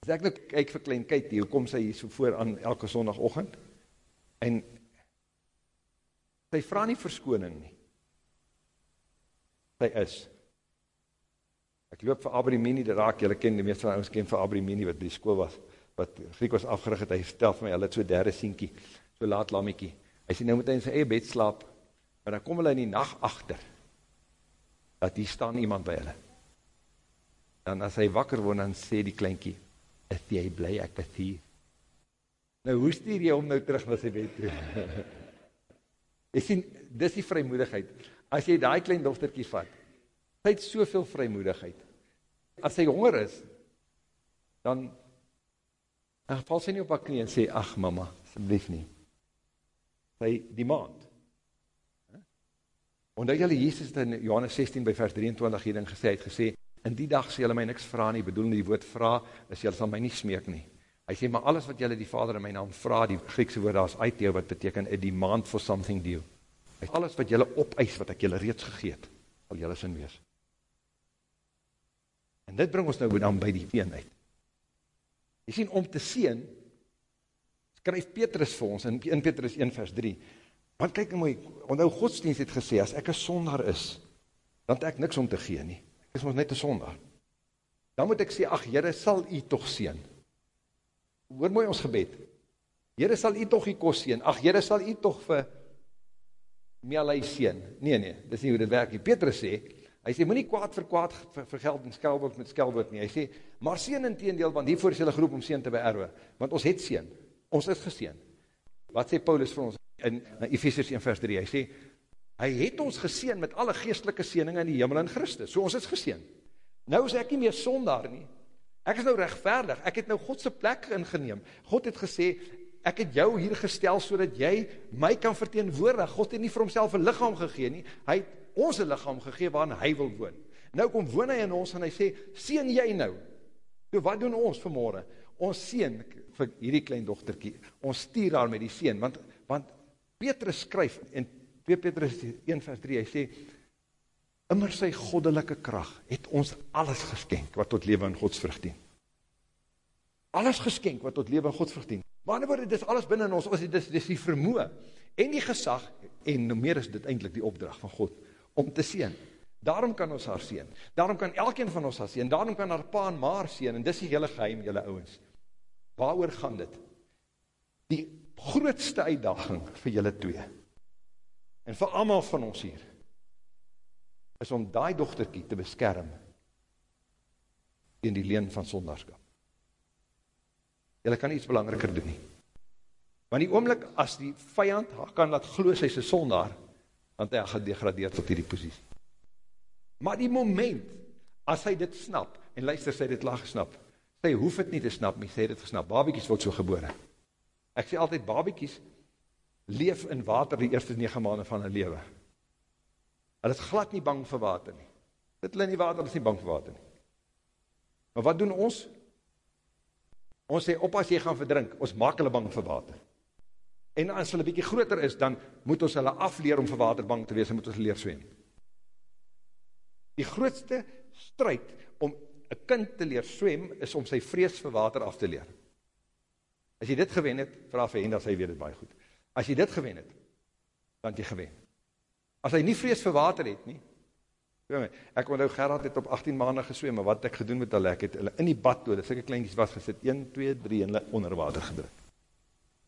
As ek nou kyk vir klein Kytie, hoe kom sy hier so voor aan elke sondagoggend? En sy vra nie verskoning nie. Sy is. Ek loop vir Abri Mini, dit raak julle ken die meeste van ons ken vir Abri Mini wat by die skool was, wat Griek was afgerig het, hy vertel vir my, hulle het so derde sienkie, so laat lammekie. Hy sê, nou moet hy in sy eie bed slaap, maar dan kom hulle in die nacht achter, dat hier staan iemand by hulle. Dan as hy wakker word, dan sê die kleinkie, is jy bly ek is hier? Nou, hoe stuur jy om nou terug na sy bed toe? jy sien, dis die vrymoedigheid. As jy die klein dochterkie vat, sy het soveel vrymoedigheid. As sy honger is, dan, dan val sy nie op haar knie en sê, ach mama, asblief nie. Sy die maand. Omdat jylle Jesus in Johannes 16 by vers 23 hierin gesê het, gesê, in die dag sê jylle my niks vraag nie, bedoel die woord vraag, is jylle sal my nie smeek nie. Hy sê, maar alles wat jylle die vader in my naam vraag, die Griekse woord daar is uit jou, wat beteken, a demand for something due. Alles wat jylle opeis, wat ek jylle reeds gegeet, sal jylle sin wees. En dit bring ons nou dan by die eenheid. Jy sien, om te sien, skryf Petrus vir ons, in, in Petrus 1 vers 3, want kyk nou mooi, want nou godsdienst het gesê, as ek een sonder is, dan het ek niks om te gee nie, ek is ons net een sonder. Dan moet ek sê, ach, jyre sal jy toch sien. Hoor mooi ons gebed, jyre sal jy toch jy kos sien, ach, jyre sal jy toch vir meelai sien. Nee, nee, dis nie hoe dit werk. Petrus sê, Hy sê, moet nie kwaad vir kwaad vergeld en skelwoord met skelwoord nie. Hy sê, maar sien in teendeel, want hiervoor is hulle geroep om sien te beerwe. Want ons het sien. Ons is geseen. Wat sê Paulus vir ons in, Ephesians 1 vers 3? Hy sê, hy het ons geseen met alle geestelike sieninge in die hemel in Christus. So ons is geseen. Nou is ek nie meer sondaar nie. Ek is nou rechtvaardig. Ek het nou Godse plek ingeneem. God het gesê, ek het jou hier gestel so dat jy my kan verteenwoordig. God het nie vir homself een lichaam gegeen nie. Hy het ons een lichaam gegeen waarin hy wil woon. Nou kom woon hy in ons en hy sê, sien jy nou? So wat doen ons vanmorgen? Ons sien vir hierdie klein dochterkie, ons stuur haar met die sien, want, want Petrus skryf in 2 Petrus 1 vers 3, hy sê, immer sy goddelike kracht het ons alles geskenk wat tot leven in godsvrucht dien. Alles geskenk wat tot leven in godsvrucht dien. Maar ander woorde, dit alles binnen ons, ons dit is die vermoe en die gesag, en nou meer is dit eindelijk die opdracht van God, om te sien. Daarom kan ons haar sien. Daarom kan elkeen van ons haar sien. Daarom kan haar pa en maar sien. En dis die hele geheim, jylle ouwens. Waar gaan dit? Die grootste uitdaging vir jylle twee. En vir allemaal van ons hier. Is om die dochterkie te beskerm. In die leen van sondagskap. Jylle kan iets belangriker doen nie. Want die oomlik as die vijand kan laat gloos hy sy sondaar, want hy gedegradeerd tot die posiesie. Maar die moment, as hy dit snap, en luister, sy dit laag gesnap, sy hoef het nie te snap, maar sy het gesnap, babiekies word so gebore. Ek sê altyd, babiekies leef in water die eerste 9 maanden van hulle lewe. Hulle is glad nie bang vir water nie. Dit hulle in die water, is nie bang vir water nie. Maar wat doen ons? Ons sê, op as jy gaan verdrink, ons maak hulle bang vir water. En as hulle bykie groter is, dan moet ons hulle afleer om vir water bang te wees, en moet ons leer zwem. Die grootste strijd om een kind te leer swem, is om sy vrees vir water af te leer. As jy dit gewen het, vraag vir hen, dat sy weet het baie goed. As jy dit gewen het, dan het jy gewen. As hy nie vrees vir water het nie, ek onthou Gerard het op 18 maanden geswem, maar wat ek gedoen met hulle, ek het hulle in die bad toe, dat syke kleinkies was gesit, 1, 2, 3, en hulle onder water gedruk.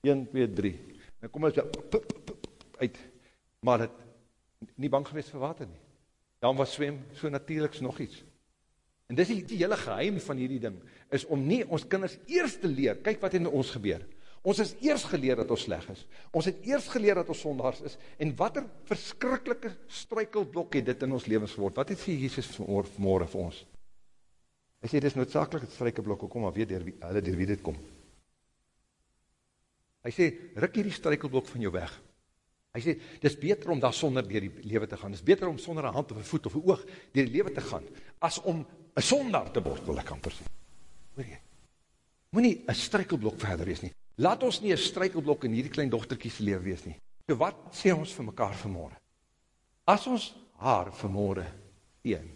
1, 2, 3. En kom hulle so, uit, maar het nie bang geweest vir water nie dan was swem so natuurliks nog iets. En dis die, die hele geheim van hierdie ding, is om nie ons kinders eers te leer, kyk wat in ons gebeur. Ons is eers geleer dat ons sleg is. Ons het eers geleer dat ons sondaars is. En wat er verskrikkelike struikelblok het dit in ons levens geword. Wat het sê Jesus vanmorgen vir ons? Hy sê, dit is noodzakelijk het struikelblok, kom maar weet dier wie, hulle dier wie dit kom. Hy sê, ruk hier die struikelblok van jou weg. Hy sê, dit is beter om daar sonder dier die lewe te gaan. Dit is beter om sonder een hand of een voet of een oog dier die lewe te gaan, as om een sonder te word, wil ek amper sê. Jy? Moet nie een strykelblok verder wees nie. Laat ons nie een strykelblok in hierdie klein dochterkies lewe wees nie. So wat sê ons vir mekaar vanmorgen? As ons haar vanmorgen sien,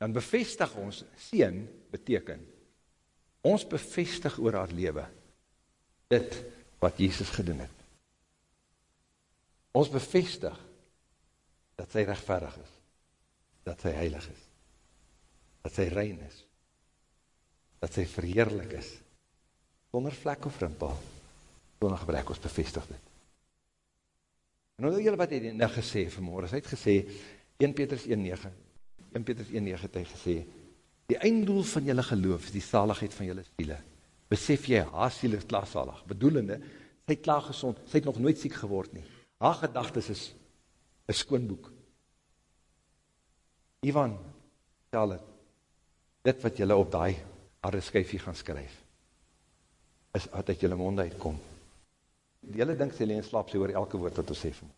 dan bevestig ons, sien beteken, ons bevestig oor haar lewe, dit wat Jesus gedoen het. Ons bevestig dat sy rechtvaardig is, dat sy heilig is, dat sy rein is, dat sy verheerlik is, sonder vlek of rimpel, sonder gebrek, ons bevestig dit. En nou julle wat hy nou gesê vanmorgen, hy het gesê, 1 Petrus 1,9, 1 Petrus 1,9 het hy gesê, die einddoel van julle geloof is die saligheid van julle siele. Besef jy, haar siel is klaarsalig, bedoelende, sy het klaar gezond, sy het nog nooit siek geword nie. Haar gedagtes is, een skoonboek. Ivan, tel het, dit wat julle op die harde skyfie gaan skryf, is wat uit julle mond uitkom. Die hele ding sê, leen slaap, sê oor elke woord wat ons sê van.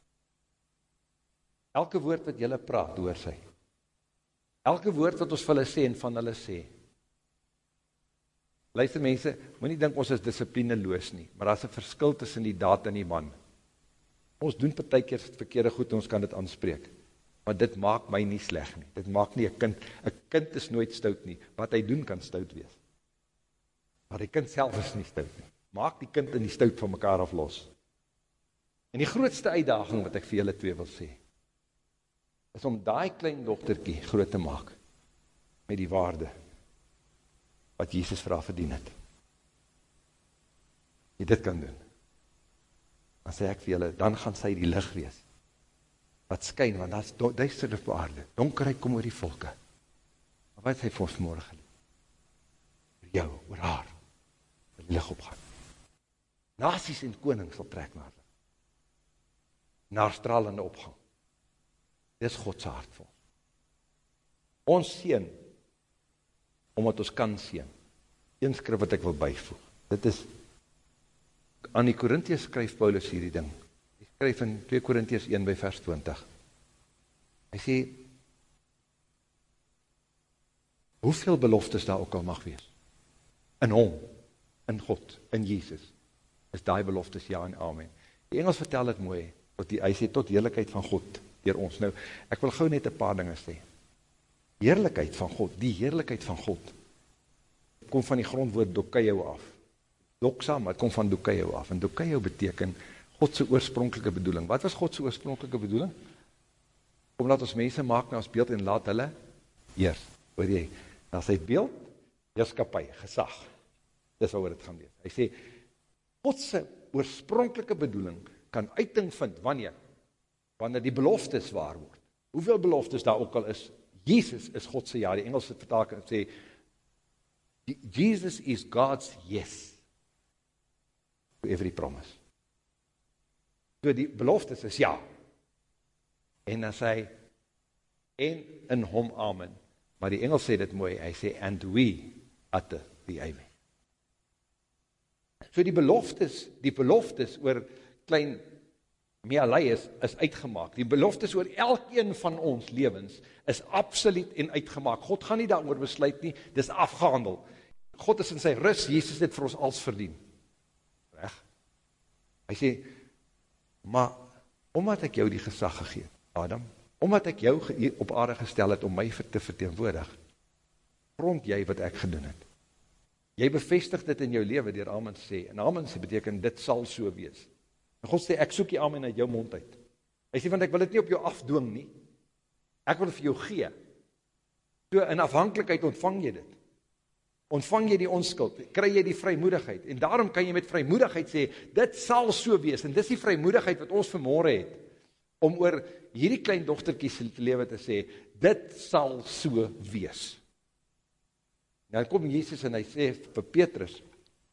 Elke woord wat julle praat, hoor sy. Elke woord wat ons vir hulle sê en van hulle sê. Luister mense, moet nie dink ons is disciplineloos nie, maar daar is een verskil tussen die daad en die man. Ons doen per tykeer verkeerde goed en ons kan dit aanspreek. Maar dit maak my nie sleg nie. Dit maak nie een kind, kind is nooit stout nie. Wat hy doen kan stout wees. Maar die kind self is nie stout nie. Maak die kind en die stout van mekaar af los. En die grootste uitdaging wat ek vir julle twee wil sê, is om daai klein dokterkie groot te maak met die waarde wat Jesus vir haar verdien het. Jy dit kan doen. Dan sê ek vir julle, dan gaan sy die lig wees. Wat skyn, want dat is duister op aarde. Donkerheid kom oor die volke. Maar wat is hy vir ons morgen? Oor jou, oor haar. Die lig opgaan. Nasies en konings sal trek naar hulle. Naar stralende opgang. Dit is Godse hart vir ons. Ons sien, omdat ons kan sien. Een skrif wat ek wil bijvoeg. Dit is, aan die Korinties skryf Paulus hierdie ding. Hy skryf in 2 Korinties 1 by vers 20. Hy sê, hoeveel beloftes daar ook al mag wees? In hom, in God, in Jesus, is die beloftes ja en amen. Die Engels vertel het mooi, die, hy sê tot heerlijkheid van God, dier ons. Nou, ek wil gauw net een paar dinge sê. Heerlijkheid van God, die heerlijkheid van God, kom van die grondwoord dokkeio af. Doksa, maar het kom van dokkeio af. En dokkeio beteken Godse oorspronkelike bedoeling. Wat was Godse oorspronkelike bedoeling? Omdat ons mense maak na ons beeld en laat hulle eers, hoor jy, na sy beeld, heerskapie, gesag. Dis waar het gaan wees. Hy sê, Godse oorspronkelike bedoeling kan uiting vind, wanneer? wanneer die beloftes waar word. Hoeveel beloftes daar ook al is, Jesus is Godse ja, die Engelse vertaling sê, Jesus is God's yes to every promise. So die beloftes is ja. En dan sê en in hom amen. Maar die Engels sê dit mooi, hy sê and we utter the amen. So die beloftes, die beloftes oor klein mealei is, is uitgemaak. Die beloftes oor elkeen van ons levens is absoluut en uitgemaak. God gaan nie daarover besluit nie, dis afgehandel. God is in sy rus, Jesus het vir ons als verdien. Reg? Hy sê, maar, omdat ek jou die gesag gegeet, Adam, omdat ek jou op aarde gestel het om my te verteenwoordig, grond jy wat ek gedoen het. Jy bevestig dit in jou leven, dier Amen sê, en Amen sê beteken, dit sal so wees. En God sê, ek soek die amen uit jou mond uit. Hy sê, want ek wil dit nie op jou afdoong nie. Ek wil vir jou gee. So in afhankelijkheid ontvang jy dit. Ontvang jy die onskuld, kry jy die vrymoedigheid. En daarom kan jy met vrymoedigheid sê, dit sal so wees. En dis die vrymoedigheid wat ons vanmorgen het, om oor hierdie klein dochterkies te lewe te sê, dit sal so wees. Nou kom Jesus en hy sê vir Petrus,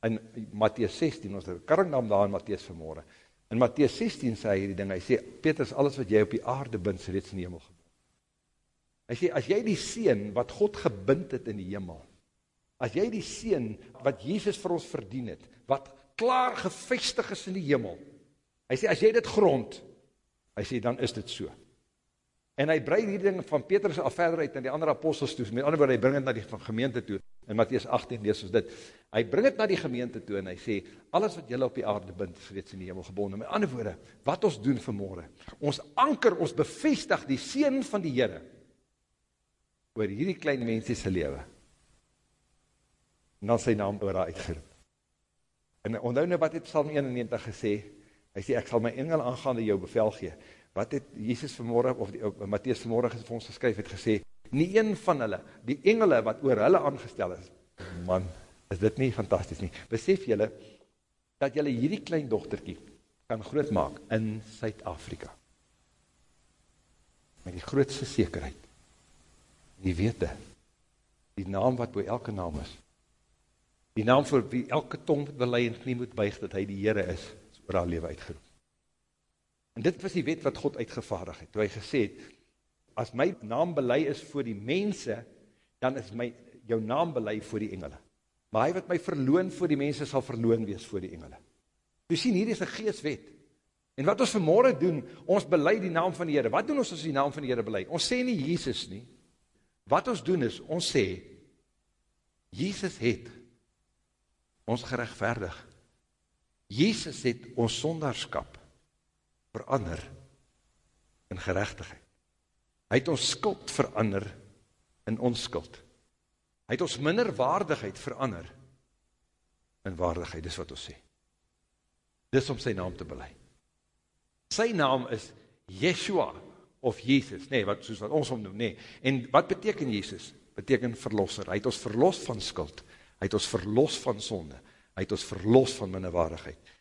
in Matthies 16, ons het karringnaam daar in Matthies vanmorgen, In Matthäus 16 sê hy hierdie ding, hy sê, Petrus, alles wat jy op die aarde bind, is reeds in die hemel gebind. Hy sê, as jy die seen wat God gebind het in die hemel, as jy die seen wat Jesus vir ons verdien het, wat klaar gevestig is in die hemel, hy sê, as jy dit grond, hy sê, dan is dit so. En hy breid hierdie ding van Petrus af verder uit, en die andere apostels toe, met ander woord, hy bring het na die gemeente toe, In Matthäus 18 lees ons dit. Hy bring het na die gemeente toe en hy sê, alles wat jylle op die aarde bind, is reeds in die hemel gebonden. Met ander woorde, wat ons doen vanmorgen, ons anker, ons bevestig die sien van die Heere, oor hierdie klein mensiese lewe, en dan sy naam oor haar uitgeroep. En onthou nou wat het Psalm 91 gesê, hy sê, ek sal my engel aangaande jou bevel gee. Wat het Jesus vanmorgen, of die, Matthäus vanmorgen vir ons geskryf, het gesê, nie een van hulle, die engele wat oor hulle aangestel is, man, Is dit nie fantasties nie? Besef julle, dat julle hierdie klein dochterkie kan grootmaak in Suid-Afrika. Met die grootste zekerheid. Die wete, die naam wat by elke naam is, die naam vir wie elke tong wat belei en knie moet buig, dat hy die Heere is, is oor haar leven uitgeroep. En dit was die wet wat God uitgevaardig het, toe hy gesê het, as my naam belei is voor die mense, dan is my, jou naam belei voor die engele. Maar hy wat my verloon voor die mense, sal verloon wees voor die engele. Toe sien, hier is een geestwet. En wat ons vanmorgen doen, ons belei die naam van die Heere. Wat doen ons as die naam van die Heere belei? Ons sê nie Jesus nie. Wat ons doen is, ons sê, Jesus het ons gerechtvaardig. Jesus het ons sondarskap verander in gerechtigheid. Hy het ons skuld verander in ons skuld. Hy het ons minder waardigheid verander in waardigheid, dis wat ons sê. Dis om sy naam te belei. Sy naam is Yeshua of Jesus, nee, wat, soos wat ons omnoem, nee. En wat beteken Jesus? Beteken verlosser. Hy het ons verlos van skuld. Hy het ons verlos van sonde. Hy het ons verlos van minderwaardigheid.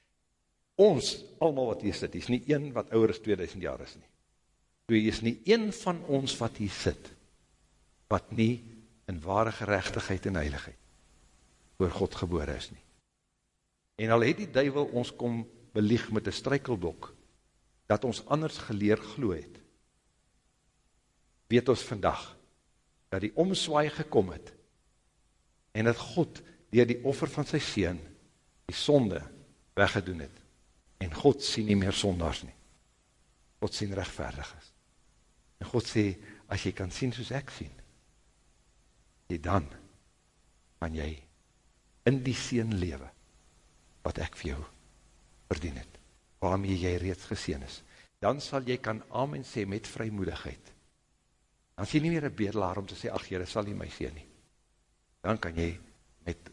Ons, allemaal wat hier sit, is nie een wat ouder as 2000 jaar is nie. Toe is nie een van ons wat hier sit, wat nie in ware gerechtigheid en heiligheid voor God gebore is nie. En al het die duivel ons kom belieg met een strykelblok, dat ons anders geleer glo het, weet ons vandag, dat die omswaai gekom het, en dat God, dier die offer van sy sien, die sonde weggedoen het, en God sien nie meer sondags nie. God sien rechtvaardig is. En God sê, as jy kan sien soos ek sien, jy dan, kan jy in die sien lewe, wat ek vir jou verdien het, waarmee jy reeds geseen is, dan sal jy kan amen sê met vrymoedigheid, dan sê nie meer een bedelaar om te sê, ach jyre, sal nie my sien nie, dan kan jy met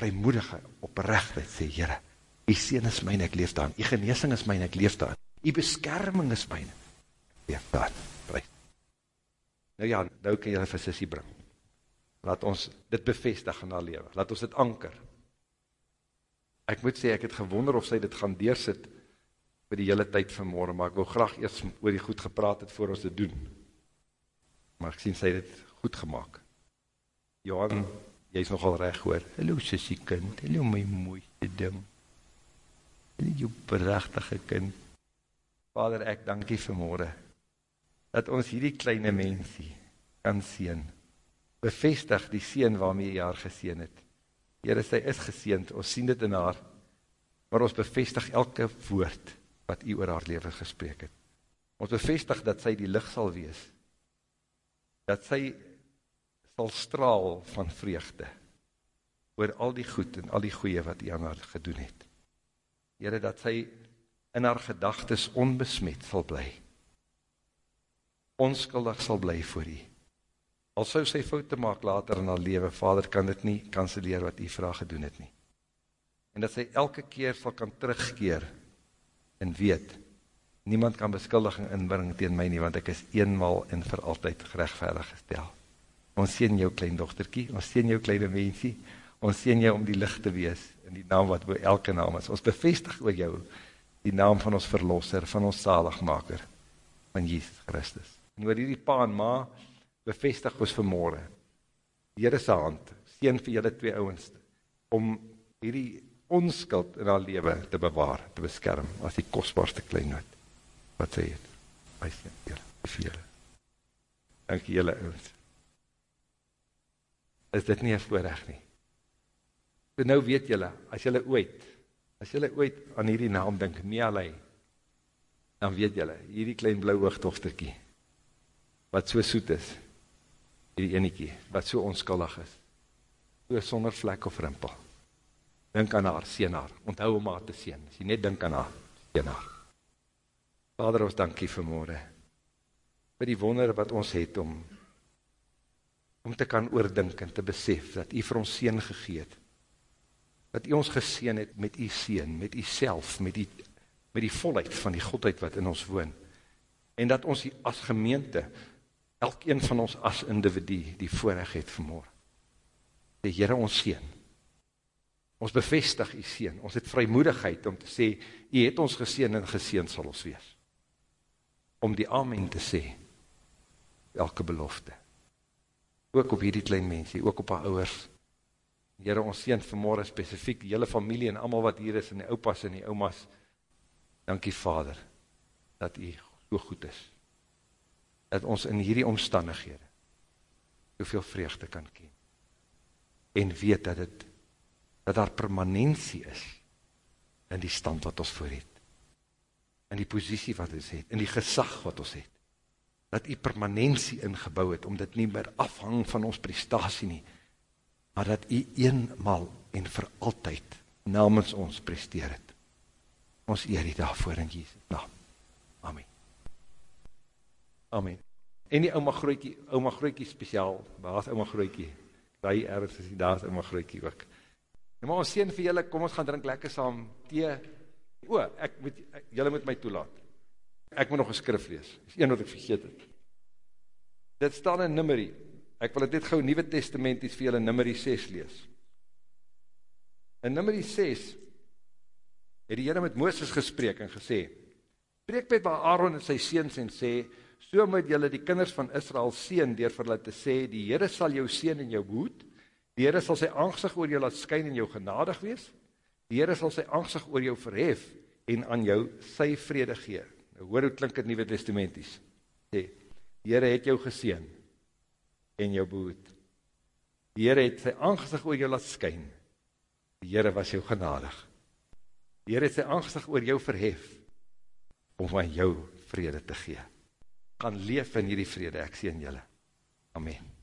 vrymoedige oprechtheid sê, jyre, die sien is myne, ek leef daan, die geneesing is myne, ek leef daan, die beskerming is myne, leef daar, prijs. Nou ja, nou kan jy vir sissie bring. Laat ons dit bevestig in haar leven. Laat ons dit anker. Ek moet sê, ek het gewonder of sy dit gaan deersit vir die hele tyd van morgen, maar ek wil graag eers oor die goed gepraat het voor ons dit doen. Maar ek sien sy dit goed gemaakt. Johan, jy is nogal recht hoor. Hallo sissie kind, hallo my mooiste ding. Hallo jou prachtige kind. Vader, ek dankie vir morgen dat ons hierdie kleine mensie kan sien. Bevestig die sien waarmee jy haar geseen het. Heere, sy is geseend, ons sien dit in haar, maar ons bevestig elke woord wat jy oor haar leven gesprek het. Ons bevestig dat sy die licht sal wees, dat sy sal straal van vreugde oor al die goed en al die goeie wat jy aan haar gedoen het. Heere, dat sy in haar gedagtes onbesmet sal blij, onskuldig sal bly voor u. Al sou sy foute maak later in haar lewe, Vader kan dit nie kanseleer wat u vraag gedoen het nie. En dat sy elke keer sal kan terugkeer en weet, niemand kan beskuldiging inbring teen my nie, want ek is eenmaal en vir altyd gerechtvaardig gestel. Ons sien jou klein dochterkie, ons sien jou kleine mensie, ons sien jou om die licht te wees, in die naam wat by elke naam is. Ons bevestig oor jou die naam van ons verlosser, van ons zaligmaker, van Jesus Christus. En oor hierdie pa en ma, bevestig ons vanmorgen, die Heere sy hand, sien vir julle twee ouwens, om hierdie onskuld in haar leven te bewaar, te beskerm, as die kostbaarste kleinoot, wat sy het, by sien, Heere, vir julle. Dankie julle ouwens. Is dit nie een voorrecht nie? So nou weet julle, as julle ooit, as julle ooit aan hierdie naam denk, nie alleen, dan weet julle, hierdie klein blauwe dochterkie, wat so soet is, die eniekie, wat so onskuldig is, so sonder vlek of rimpel. Dink aan haar, sien haar, onthou om haar te sien, as jy net dink aan haar, sien haar. Vader, ons dankie vanmorgen, vir die wonder wat ons het om, om te kan oordink en te besef, dat jy vir ons sien gegeet, dat jy ons geseen het met jy sien, met jy self, met die, met die volheid van die Godheid wat in ons woon, en dat ons as gemeente, elkeen van ons as individu die voorrecht het vanmorgen. sê, Heere, ons sien, ons bevestig die sien, ons het vrymoedigheid om te sê, jy het ons geseen en geseen sal ons wees, om die amen te sê, elke belofte, ook op hierdie klein mensie, ook op haar ouwers, Heere, ons sien vanmorgen specifiek, die hele familie en allemaal wat hier is, en die opas en die omas, dankie vader, dat u so goed is, dat ons in hierdie omstandighede, soveel vreugde kan ken, en weet dat het, dat daar permanentie is, in die stand wat ons voor het, in die positie wat ons het, in die gesag wat ons het, dat u permanentie ingebouw het, om dit nie meer afhang van ons prestatie nie, maar dat u eenmaal en vir altyd namens ons presteer het. Ons eer die daarvoor in Jesus naam. Amen. Amen. En die ouma grootjie, ouma grootjie speciaal, waar is ouma grootjie? Daai ergens is die daar is ouma grootjie ook. Nou maar ons sien vir julle, kom ons gaan drink lekker saam tee. O, ek moet julle moet my toelaat. Ek moet nog 'n skrif lees. Dis een wat ek vergeet het. Dit staan in Numeri. Ek wil dit net gou Nuwe Testamenties vir julle Numeri 6 lees. In Numeri 6 het die Here met Moses gespreek en gesê: "Spreek met Aaron en sy seuns en sê: So moet julle die kinders van Israel seën deur vir hulle te sê: Die Here sal jou seën en jou behoed. Die Here sal sy aangesig oor jou laat skyn en jou genadig wees. Die Here sal sy aangesig oor jou verhef en aan jou sy vrede gee." Nou hoor hoe klink dit Nuwe Testamenties. Sê: Die Here het jou geseën en jou behoed. Die Here het sy aangesig oor jou laat skyn. Die Here was jou genadig. Die Here het sy aangesig oor jou verhef om aan jou vrede te gee. Gaan leef in hierdie vrede, ek sien julle. Amen.